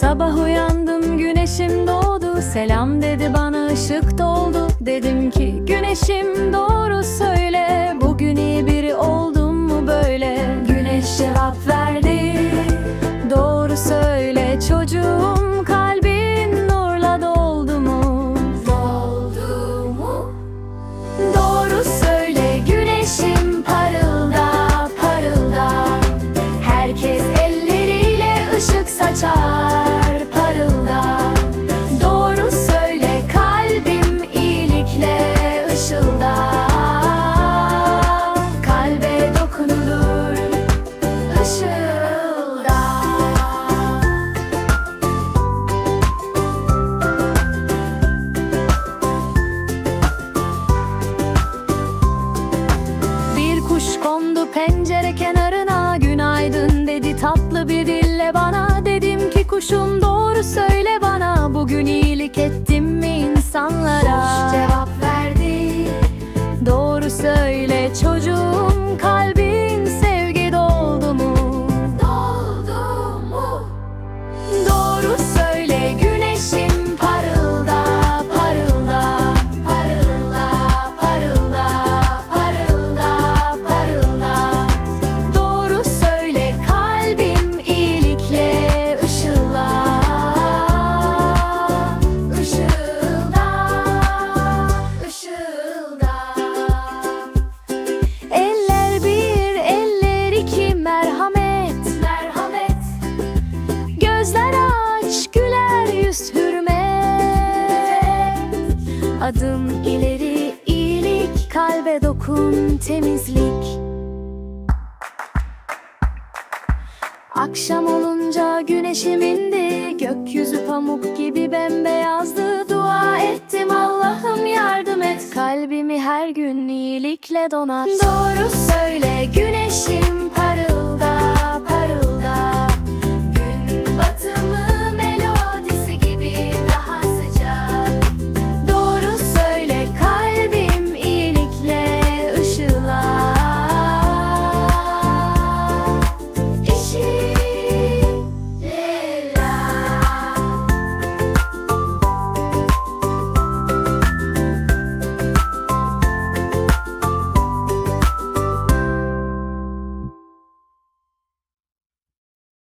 Sabah uyandım güneşim doğdu. Selam dedi bana ışık doldu. Dedim ki güneşim doğru söyle pencere kenarına Günaydın dedi. Tatlı bir dille bana. Dedim ki kuşum doğru söyle bana. Bugün iyilik ettim mi insanlara? Kuş cevap verdi. Doğru söyle Adım ileri iyilik, kalbe dokun temizlik. Akşam olunca güneşim indi Gökyüzü pamuk gibi bembeyazdı. Dua ettim Allah'ım yardım et. Kalbimi her gün iyilikle donat. Doğru söyle güneşim